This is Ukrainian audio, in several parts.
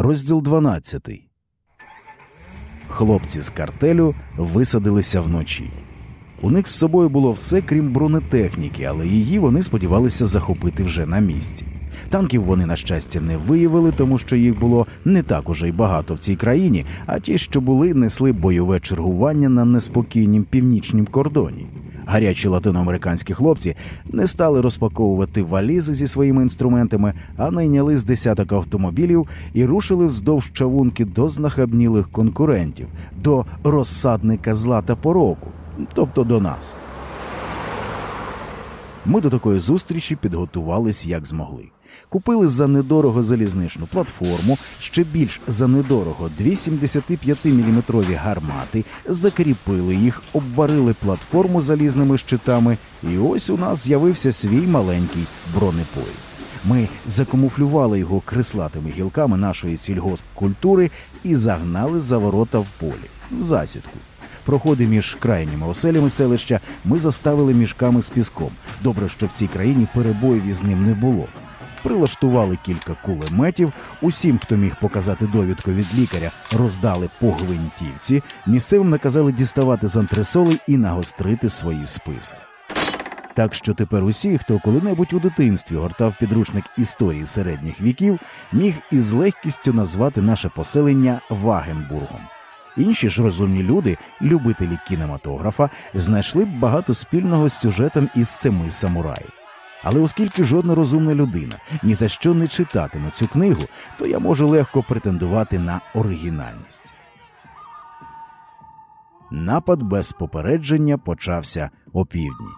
Розділ 12. Хлопці з картелю висадилися вночі. У них з собою було все, крім бронетехніки, але її вони сподівалися захопити вже на місці. Танків вони, на щастя, не виявили, тому що їх було не так уже й багато в цій країні, а ті, що були, несли бойове чергування на неспокійнім північнім кордоні. Гарячі латиноамериканські хлопці не стали розпаковувати валізи зі своїми інструментами, а найняли з десяток автомобілів і рушили вздовж чавунки до знахабнілих конкурентів, до розсадника зла та пороку, тобто до нас. Ми до такої зустрічі підготувались як змогли. Купили за недорого залізничну платформу, ще більш за недорого дві 75-мм гармати, закріпили їх, обварили платформу залізними щитами, і ось у нас з'явився свій маленький бронепоїзд. Ми закамуфлювали його крислатими гілками нашої сільгоспкультури і загнали за ворота в полі, в засідку. Проходи між крайніми оселями селища ми заставили мішками з піском. Добре, що в цій країні перебоїв із ним не було. Прилаштували кілька кулеметів. Усім, хто міг показати довідку від лікаря, роздали по гвинтівці. Місцевим наказали діставати з антресоли і нагострити свої списи. Так що тепер усі, хто коли-небудь у дитинстві гортав підручник історії середніх віків, міг із легкістю назвати наше поселення Вагенбургом. Інші ж розумні люди, любителі кінематографа, знайшли б багато спільного з сюжетом із семи самураїв. Але оскільки жодна розумна людина ні за що не читатиме цю книгу, то я можу легко претендувати на оригінальність. Напад без попередження почався опівдні.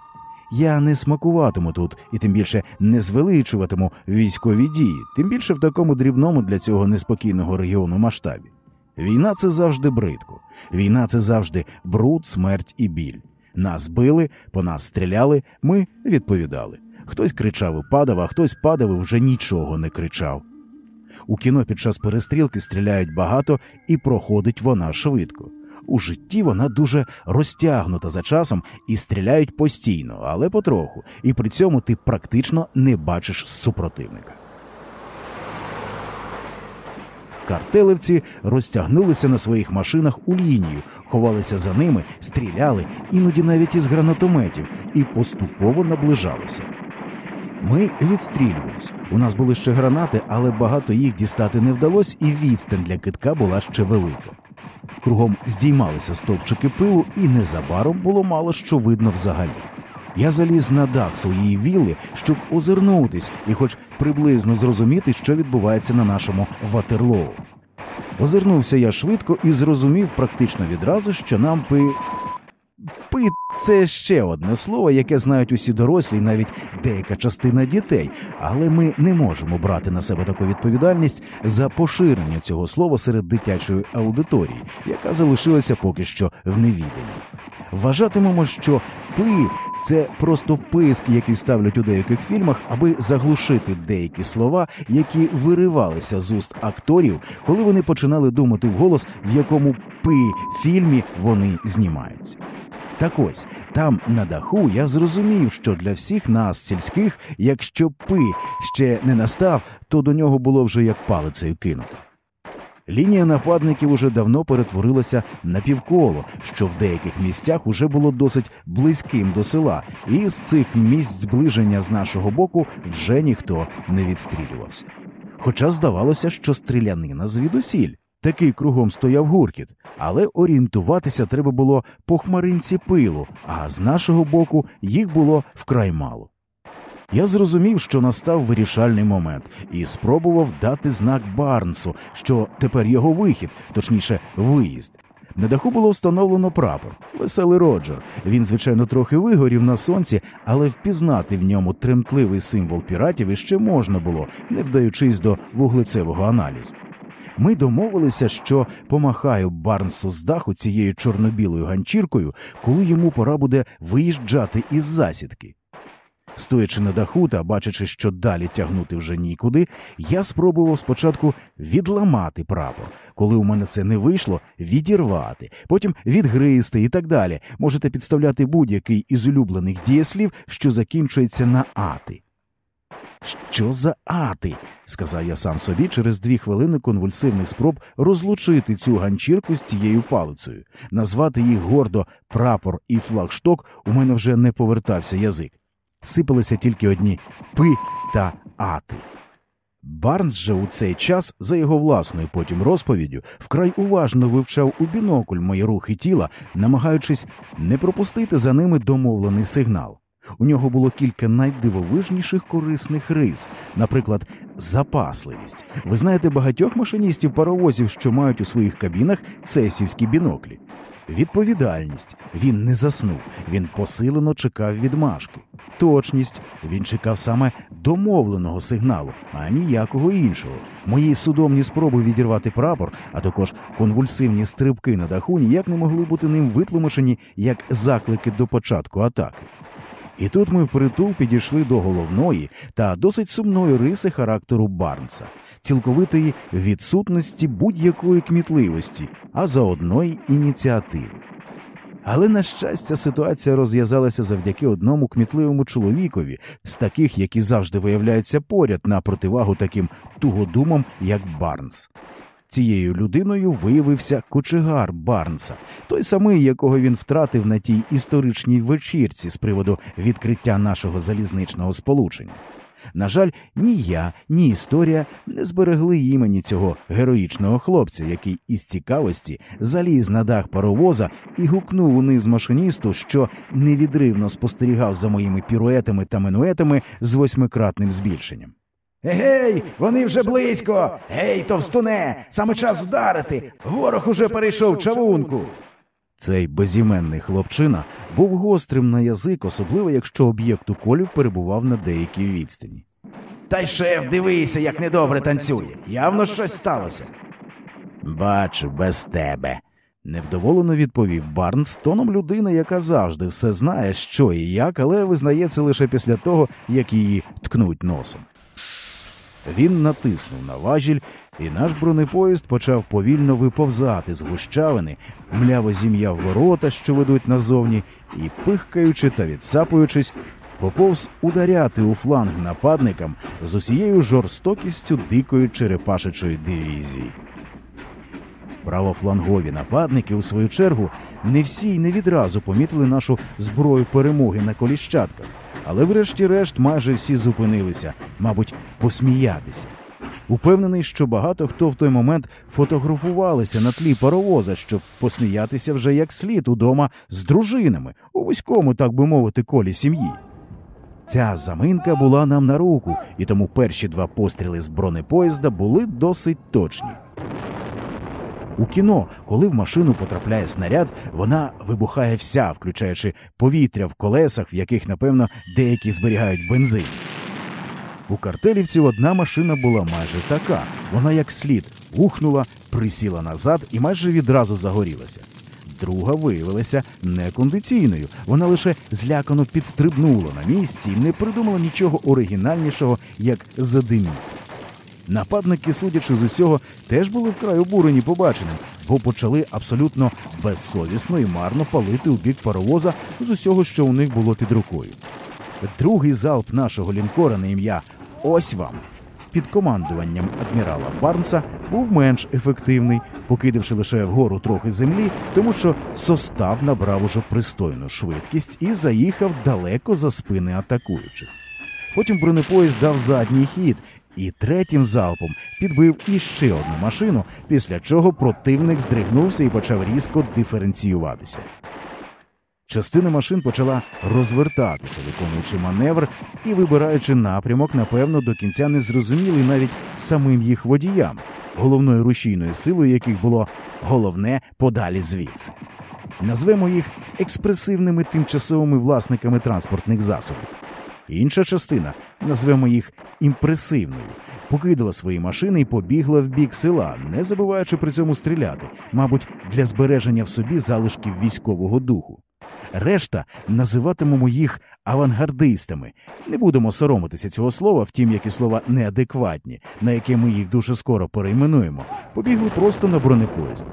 Я не смакуватиму тут і тим більше не звеличуватиму військові дії, тим більше в такому дрібному для цього неспокійного регіону масштабі. Війна це завжди бридко. Війна це завжди бруд, смерть і біль. Нас били, по нас стріляли, ми відповідали. Хтось кричав і падав, а хтось падав і вже нічого не кричав. У кіно під час перестрілки стріляють багато і проходить вона швидко. У житті вона дуже розтягнута за часом і стріляють постійно, але потроху, і при цьому ти практично не бачиш супротивника. Картелевці розтягнулися на своїх машинах у лінію, ховалися за ними, стріляли, іноді навіть із гранатометів, і поступово наближалися. Ми відстрілювались. У нас були ще гранати, але багато їх дістати не вдалося, і відстань для китка була ще велика. Кругом здіймалися стовпчики пилу, і незабаром було мало що видно взагалі. Я заліз на дах своєї вілли, щоб озирнутись і, хоч приблизно зрозуміти, що відбувається на нашому ватерлоу. Озирнувся я швидко і зрозумів практично відразу, що нам пи. Пи це ще одне слово, яке знають усі дорослі, навіть деяка частина дітей, але ми не можемо брати на себе таку відповідальність за поширення цього слова серед дитячої аудиторії, яка залишилася поки що в невіданні. Вважатимемо, що пи це просто писк, який ставлять у деяких фільмах, аби заглушити деякі слова, які виривалися з уст акторів, коли вони починали думати вголос, в якому пи фільмі вони знімаються. Так ось там на даху я зрозумів, що для всіх нас, сільських, якщо пи ще не настав, то до нього було вже як палицею кинуто. Лінія нападників уже давно перетворилася на півколо, що в деяких місцях уже було досить близьким до села, і з цих місць зближення з нашого боку вже ніхто не відстрілювався. Хоча здавалося, що стрілянина звідусіль. Такий кругом стояв гуркіт, але орієнтуватися треба було по хмаринці пилу, а з нашого боку їх було вкрай мало. Я зрозумів, що настав вирішальний момент, і спробував дати знак Барнсу, що тепер його вихід, точніше, виїзд. На даху було встановлено прапор, веселий Роджер. Він, звичайно, трохи вигорів на сонці, але впізнати в ньому тремтливий символ піратів іще можна було, не вдаючись до вуглецевого аналізу. Ми домовилися, що помахаю Барнсу з даху цією чорно-білою ганчіркою, коли йому пора буде виїжджати із засідки. Стоячи на даху та бачачи, що далі тягнути вже нікуди, я спробував спочатку відламати прапор. Коли у мене це не вийшло, відірвати, потім відгризти і так далі. Можете підставляти будь-який із улюблених дієслів, що закінчується на ати. Що за ати? сказав я сам собі через дві хвилини конвульсивних спроб розлучити цю ганчірку з цією палицею. Назвати їх гордо прапор і флагшток у мене вже не повертався язик. Сипалися тільки одні пи та ати. Барнс же у цей час, за його власною потім розповіддю, вкрай уважно вивчав у бінокль мої рухи тіла, намагаючись не пропустити за ними домовлений сигнал. У нього було кілька найдивовижніших корисних рис, наприклад, запасливість. Ви знаєте багатьох машиністів паровозів, що мають у своїх кабінах цесівські біноклі. Відповідальність він не заснув, він посилено чекав відмашки. Точність він чекав саме домовленого сигналу, а ніякого іншого. Мої судомні спроби відірвати прапор, а також конвульсивні стрибки на даху ніяк не могли бути ним витлумачені як заклики до початку атаки. І тут ми впритул підійшли до головної та досить сумної риси характеру Барнса, цілковитої відсутності будь-якої кмітливості, а заодно й ініціативи. Але, на щастя, ситуація розв'язалася завдяки одному кмітливому чоловікові, з таких, які завжди виявляються поряд на противагу таким тугодумам, як Барнс. Цією людиною виявився кочегар Барнса, той самий, якого він втратив на тій історичній вечірці з приводу відкриття нашого залізничного сполучення. На жаль, ні я, ні історія не зберегли імені цього героїчного хлопця, який із цікавості заліз на дах паровоза і гукнув униз машиністу, що невідривно спостерігав за моїми піруетами та минуетами з восьмикратним збільшенням. Гей, вони вже близько. Гей, товстуне, саме час вдарити. Ворог уже перейшов чавунку. Цей безіменний хлопчина був гострим на язик, особливо якщо об'єкт уколів перебував на деякій відстані. Та й шеф, дивися, як недобре танцює. Явно щось сталося. Бачу, без тебе. Невдоволено відповів Барнс тоном людини, яка завжди все знає, що і як, але визнає це лише після того, як її ткнуть носом. Він натиснув на важіль, і наш бронепоїзд почав повільно виповзати з гущавини, мляво зім'яв ворота, що ведуть назовні, і, пихкаючи та відсапуючись, поповз ударяти у фланг нападникам з усією жорстокістю дикої черепашечої дивізії. Правофлангові нападники, у свою чергу, не всі й не відразу помітили нашу зброю перемоги на коліщатках, але врешті-решт майже всі зупинилися, мабуть, посміятися. Упевнений, що багато хто в той момент фотографувалися на тлі паровоза, щоб посміятися вже як слід удома з дружинами у вузькому, так би мовити, колі сім'ї. Ця заминка була нам на руку, і тому перші два постріли з бронепоїзда були досить точні. У кіно, коли в машину потрапляє снаряд, вона вибухає вся, включаючи повітря в колесах, в яких, напевно, деякі зберігають бензин. У картелівців одна машина була майже така. Вона як слід ухнула, присіла назад і майже відразу загорілася. Друга виявилася некондиційною. Вона лише злякано підстрибнула на місці і не придумала нічого оригінальнішого, як задиміти. Нападники, судячи з усього, теж були вкрай обурені побаченим, бо почали абсолютно безсовісно і марно палити у бік паровоза з усього, що у них було під рукою. Другий залп нашого лінкора на ім'я Ось вам під командуванням адмірала Барнса був менш ефективний, покидавши лише вгору трохи землі, тому що состав набрав уже пристойну швидкість і заїхав далеко за спини атакуючих. Потім бронепоїзд дав задній хід і третім залпом підбив іще одну машину, після чого противник здригнувся і почав різко диференціюватися. Частина машин почала розвертатися, виконуючи маневр і вибираючи напрямок, напевно, до кінця не зрозумілий навіть самим їх водіям, головною рушійною силою яких було головне подалі звідси. Назвемо їх експресивними тимчасовими власниками транспортних засобів. Інша частина, назвемо їх імпресивною, покидала свої машини і побігла в бік села, не забуваючи при цьому стріляти, мабуть, для збереження в собі залишків військового духу. Решта називатимемо їх авангардистами. Не будемо соромитися цього слова, втім, як і слова неадекватні, на яке ми їх дуже скоро перейменуємо, побігли просто на бронепоїзд.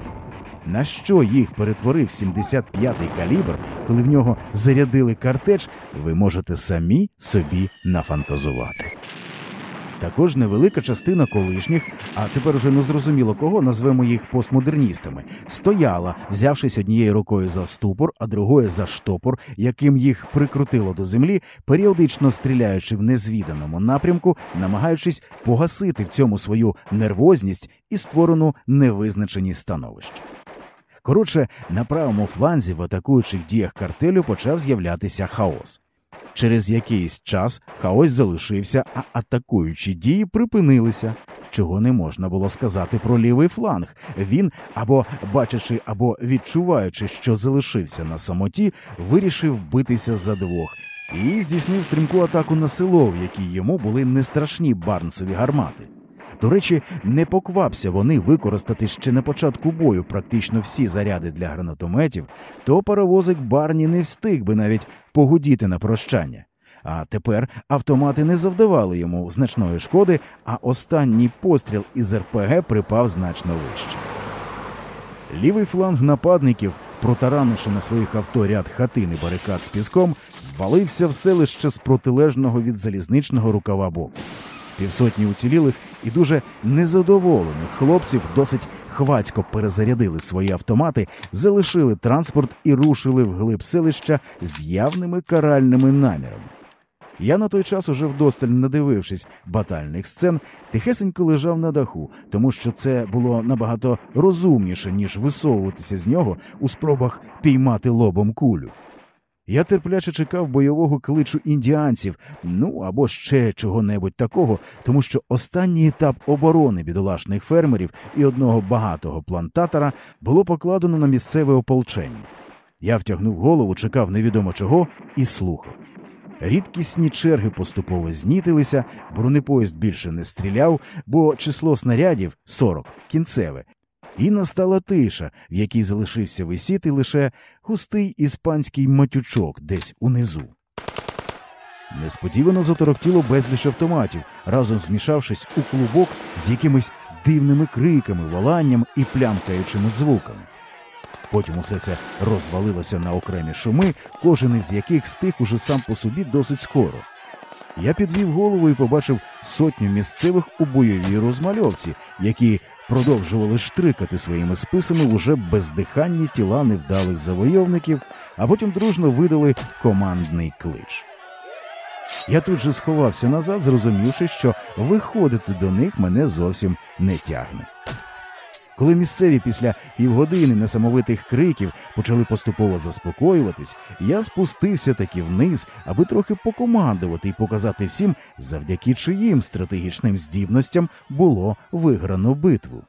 На що їх перетворив 75-й калібр, коли в нього зарядили картеч, ви можете самі собі нафантазувати. Також невелика частина колишніх, а тепер уже не зрозуміло кого, назвемо їх постмодерністами, стояла, взявшись однією рукою за ступор, а другою за штопор, яким їх прикрутило до землі, періодично стріляючи в незвіданому напрямку, намагаючись погасити в цьому свою нервозність і створену невизначеність становища. Коротше, на правому фланзі в атакуючих діях картелю почав з'являтися хаос. Через якийсь час хаос залишився, а атакуючі дії припинилися, чого не можна було сказати про лівий фланг. Він, або бачачи, або відчуваючи, що залишився на самоті, вирішив битися за двох і здійснив стрімку атаку на село, в якій йому були не страшні барнсові гармати. До речі, не поквапся вони використати ще на початку бою практично всі заряди для гранатометів, то паровозик Барні не встиг би навіть погудіти на прощання. А тепер автомати не завдавали йому значної шкоди, а останній постріл із РПГ припав значно вище. Лівий фланг нападників, протаранивши на своїх авто ряд хатин і барикад з піском, валився в селище з протилежного від залізничного рукава боку. Півсотні уцілілих і дуже незадоволених хлопців досить хвацько перезарядили свої автомати, залишили транспорт і рушили вглиб селища з явними каральними намірами. Я на той час, уже вдосталь надивившись батальних сцен, тихесенько лежав на даху, тому що це було набагато розумніше, ніж висовуватися з нього у спробах піймати лобом кулю. Я терпляче чекав бойового кличу індіанців, ну або ще чого-небудь такого, тому що останній етап оборони бідолашних фермерів і одного багатого плантатора було покладено на місцеве ополчення. Я втягнув голову, чекав невідомо чого і слухав. Рідкісні черги поступово знітилися, бронепоїзд більше не стріляв, бо число снарядів 40, кінцеве, і настала тиша, в якій залишився висіти лише густий іспанський матючок десь унизу. Несподівано заторохтіло безліч автоматів, разом змішавшись у клубок з якимись дивними криками, воланням і плямкаючими звуками. Потім усе це розвалилося на окремі шуми, кожен із яких стих уже сам по собі досить скоро. Я підвів голову і побачив сотню місцевих у бойовій розмальовці, які продовжували штрикати своїми списами в уже бездиханні тіла невдалих завойовників, а потім дружно видали командний клич. Я тут же сховався назад, зрозумівши, що виходити до них мене зовсім не тягне. Коли місцеві після півгодини несамовитих криків почали поступово заспокоюватись, я спустився таки вниз, аби трохи покомандувати і показати всім, завдяки чиїм стратегічним здібностям було виграно битву.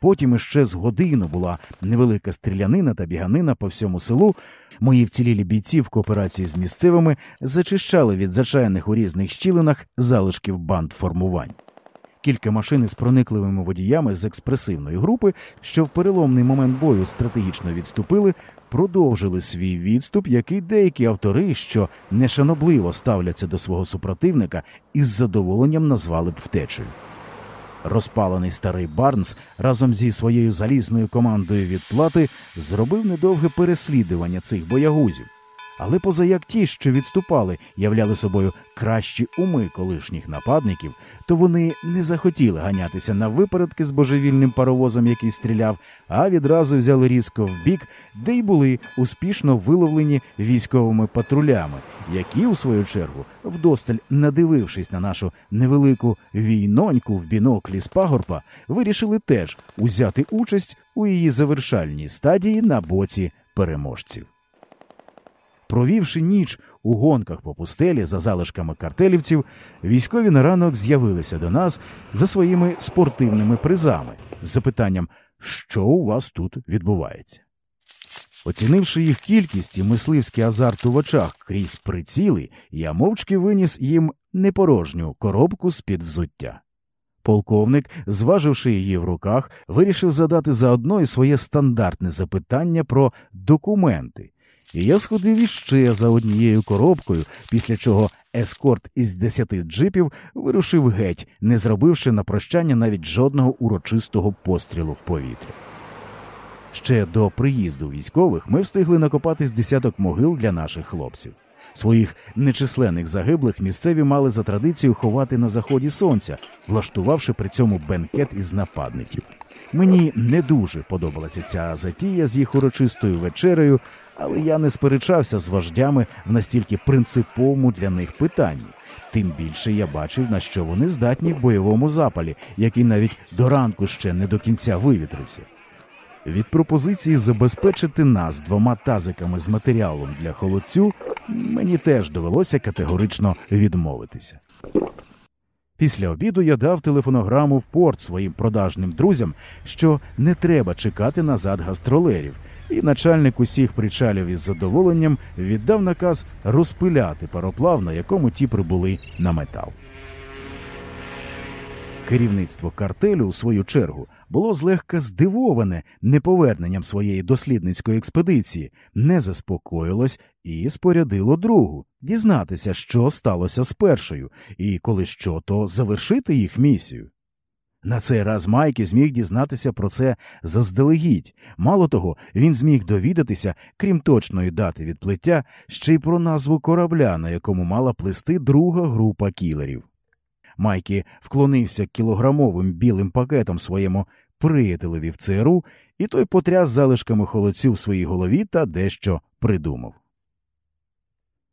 Потім іще з годину була невелика стрілянина та біганина по всьому селу. Мої вцілілі бійці в кооперації з місцевими зачищали від зачаяних у різних щілинах залишків банд формувань. Кілька машин із проникливими водіями з експресивної групи, що в переломний момент бою стратегічно відступили, продовжили свій відступ, який деякі автори, що нешанобливо ставляться до свого супротивника, із задоволенням назвали б втечею. Розпалений старий Барнс разом зі своєю залізною командою відплати зробив недовге переслідування цих боягузів. Але позаяк ті, що відступали, являли собою кращі уми колишніх нападників, то вони не захотіли ганятися на випередки з божевільним паровозом, який стріляв, а відразу взяли різко в бік, де й були успішно виловлені військовими патрулями, які, у свою чергу, вдосталь надивившись на нашу невелику війноньку в біноклі з пагорба, вирішили теж узяти участь у її завершальній стадії на боці переможців. Провівши ніч у гонках по пустелі за залишками картелівців, військові на ранок з'явилися до нас за своїми спортивними призами з запитанням, що у вас тут відбувається. Оцінивши їх кількість і мисливський азарт у очах крізь приціли, я мовчки виніс їм непорожню коробку з під взуття. Полковник, зваживши її в руках, вирішив задати заодно і своє стандартне запитання про документи. І я сходив іще за однією коробкою, після чого ескорт із десяти джипів вирушив геть, не зробивши на прощання навіть жодного урочистого пострілу в повітря. Ще до приїзду військових ми встигли накопати з десяток могил для наших хлопців. Своїх нечисленних загиблих місцеві мали за традицію ховати на заході сонця, влаштувавши при цьому бенкет із нападників. Мені не дуже подобалася ця затія з їх урочистою вечерею, але я не сперечався з вождями в настільки принциповому для них питанні. Тим більше я бачив, на що вони здатні в бойовому запалі, який навіть до ранку ще не до кінця вивітрився. Від пропозиції забезпечити нас двома тазиками з матеріалом для холодцю мені теж довелося категорично відмовитися. Після обіду я дав телефонограму в порт своїм продажним друзям, що не треба чекати назад гастролерів, і начальник усіх причалів із задоволенням віддав наказ розпиляти пароплав, на якому ті прибули на метал. Керівництво картелю, у свою чергу, було злегка здивоване неповерненням своєї дослідницької експедиції, не заспокоїлось і спорядило другу дізнатися, що сталося з першою, і коли що, то завершити їх місію. На цей раз Майкі зміг дізнатися про це заздалегідь. Мало того, він зміг довідатися, крім точної дати відплиття, ще й про назву корабля, на якому мала плисти друга група кілерів. Майкі вклонився кілограмовим білим пакетом своєму приятелеві в ЦРУ, і той потряс залишками холодцю в своїй голові та дещо придумав.